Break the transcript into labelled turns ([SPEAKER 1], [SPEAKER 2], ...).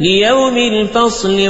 [SPEAKER 1] ليوم الفصل